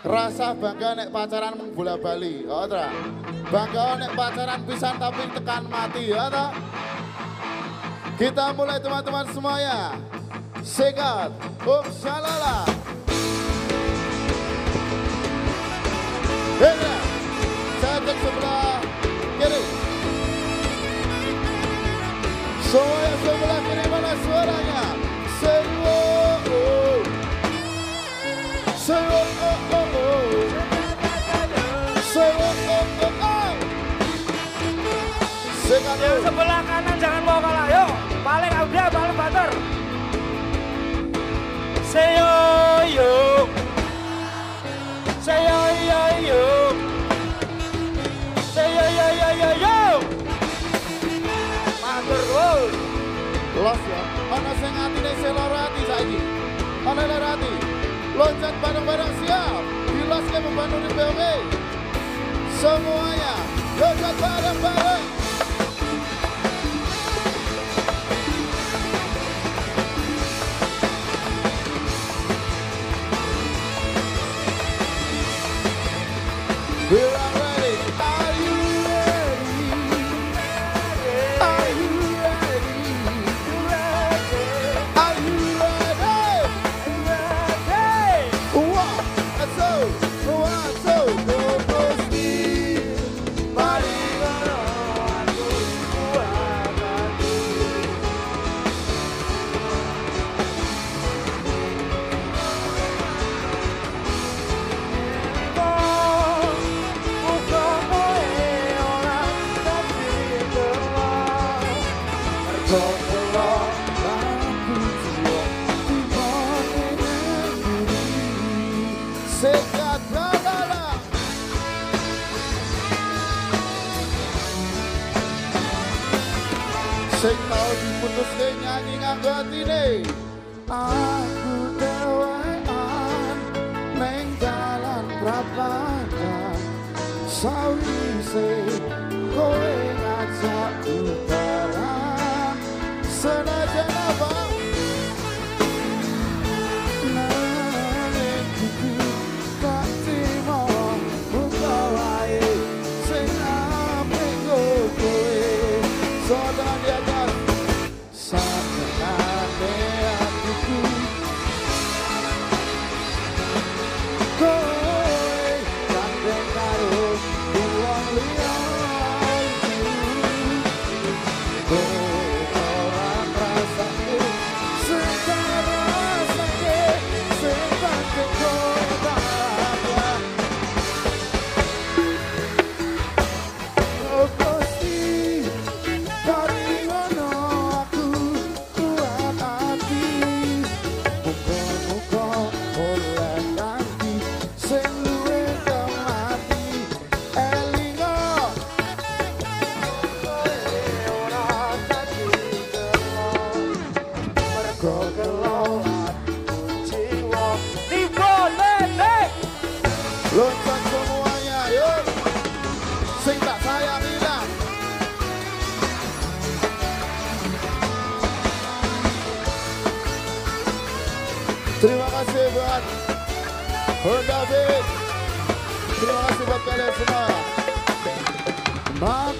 Rasa bangga nek pacaran bola bali, ya ta? Bangga nek pacaran pisan tapi tekan mati, ya ta? Kita mulai teman-teman semuanya. Sikat, um shalala. Yang sebelah kanan jangan mau kalah. Yuk, paling Audia, paling Bater. Seyo yo. Seyo yo yo. Seyo yo yo yo yo. Matur wow. Los ya. Ana sing atine seloro ati saiki. Lara ati. Loncat bareng-bareng siap. Diloske membantu di POB. Semuanya loncat bareng-bareng. Sing tau diputuske nyanyi nganggo atine. Aku dewean neng dalan prapadan sawise kowe ngajak udaran senajan Terima kasih buat Honda Beat. Terima kasih buat kalian semua. Aku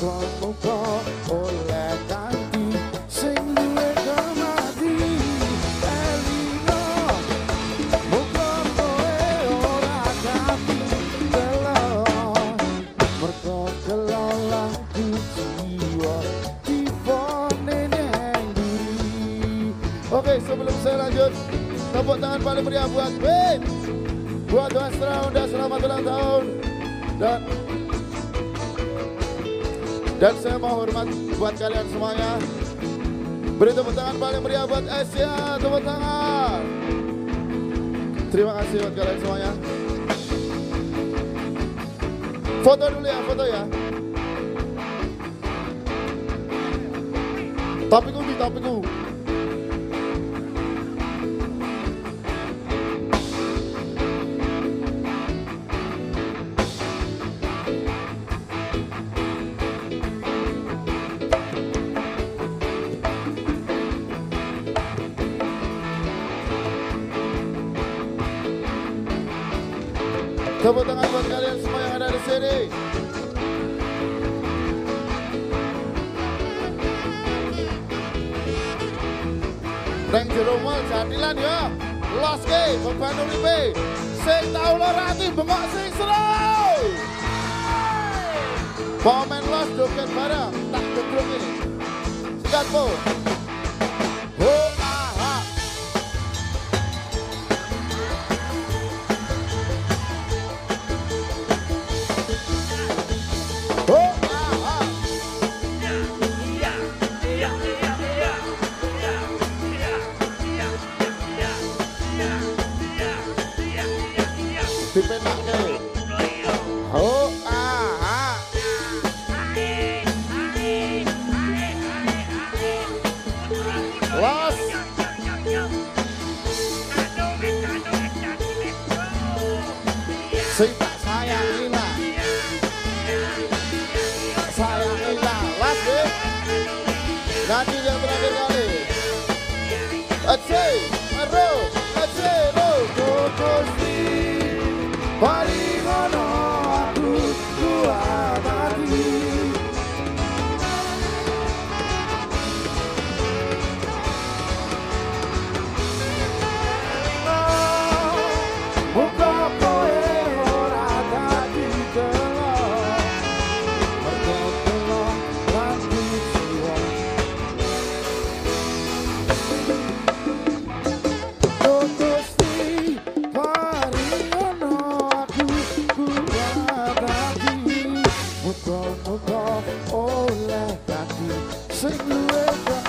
Oleh diri. Oke, sebelum saya lanjut, tepuk tangan paling meriah buat Win, buat Wastra Honda selamat ulang tahun, dan dan saya mau hormat buat kalian semuanya. Beri tepuk tangan paling meriah buat Asia, tepuk tangan. Terima kasih buat kalian semuanya. Foto dulu ya, foto ya. Topiku di topiku. Tepuk tangan buat kalian semua yang ada di sini. Neng jero mal jadilan ya. Ke beban uripe. Sing tau lorati bengok sing seru. Komen los joget bareng tak gedruk ini. Sikat po. Sing tak sayangilah. Sayangilah. Las deh. Nanti yang terakhir kali. Aceh, ero, aceh, ero, kokosi. Paringono Muga-muga oleh dadi sing luwih hati.